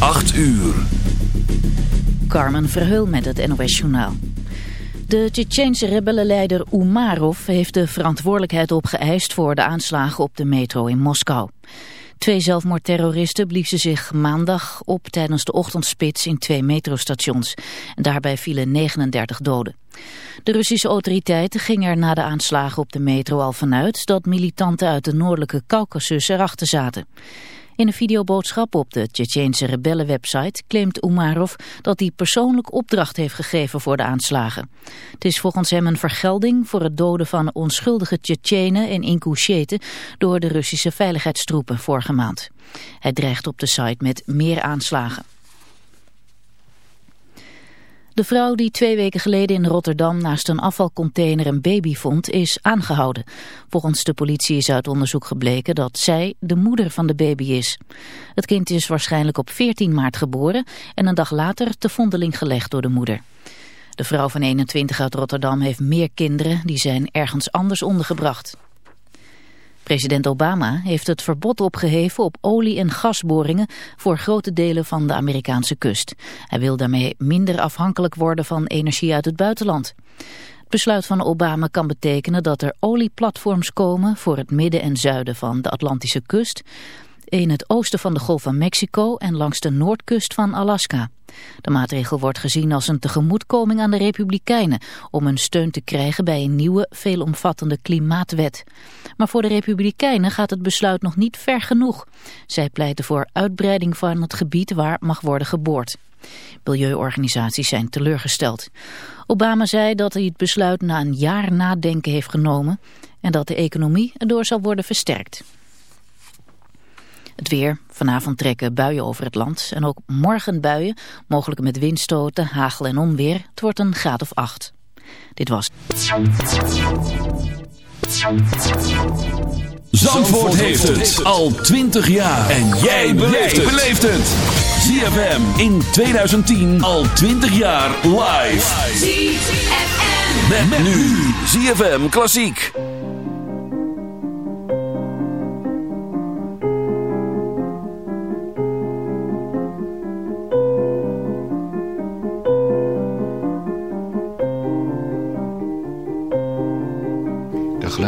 8 uur. Carmen Verheul met het NOS Journaal. De Tsjetsjeense rebellenleider Umarov heeft de verantwoordelijkheid opgeëist voor de aanslagen op de metro in Moskou. Twee zelfmoordterroristen bliezen zich maandag op tijdens de ochtendspits in twee metrostations. En daarbij vielen 39 doden. De Russische autoriteiten gingen er na de aanslagen op de metro al vanuit dat militanten uit de noordelijke Caucasus erachter zaten. In een videoboodschap op de Tsjetsjeense rebellenwebsite claimt Umarov dat hij persoonlijk opdracht heeft gegeven voor de aanslagen. Het is volgens hem een vergelding voor het doden van onschuldige Tsjetsjenen in Ingusjeten door de Russische veiligheidstroepen vorige maand. Hij dreigt op de site met meer aanslagen. De vrouw die twee weken geleden in Rotterdam naast een afvalcontainer een baby vond, is aangehouden. Volgens de politie is uit onderzoek gebleken dat zij de moeder van de baby is. Het kind is waarschijnlijk op 14 maart geboren en een dag later te vondeling gelegd door de moeder. De vrouw van 21 uit Rotterdam heeft meer kinderen, die zijn ergens anders ondergebracht. President Obama heeft het verbod opgeheven op olie- en gasboringen voor grote delen van de Amerikaanse kust. Hij wil daarmee minder afhankelijk worden van energie uit het buitenland. Het besluit van Obama kan betekenen dat er olieplatforms komen voor het midden en zuiden van de Atlantische kust, in het oosten van de Golf van Mexico en langs de noordkust van Alaska. De maatregel wordt gezien als een tegemoetkoming aan de Republikeinen om hun steun te krijgen bij een nieuwe, veelomvattende klimaatwet. Maar voor de Republikeinen gaat het besluit nog niet ver genoeg. Zij pleiten voor uitbreiding van het gebied waar mag worden geboord. Milieuorganisaties zijn teleurgesteld. Obama zei dat hij het besluit na een jaar nadenken heeft genomen en dat de economie erdoor zal worden versterkt. Het weer. Vanavond trekken buien over het land. En ook morgen buien, mogelijk met windstoten, hagel en onweer. Het wordt een graad of acht. Dit was... Zandvoort heeft het al 20 jaar. En jij beleeft het. ZFM in 2010 al 20 jaar live. ZFM. Met nu. ZFM Klassiek.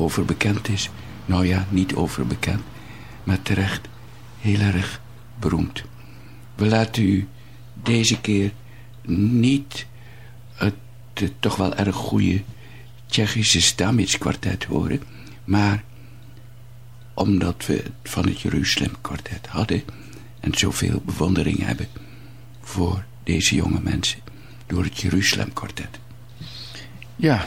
overbekend is nou ja, niet overbekend, maar terecht heel erg beroemd. We laten u deze keer niet het, toch wel erg goede Tsjechische Stamitz kwartet horen, maar omdat we het van het Jeruzalem kwartet hadden en zoveel bewondering hebben voor deze jonge mensen door het Jeruzalem kwartet. Ja,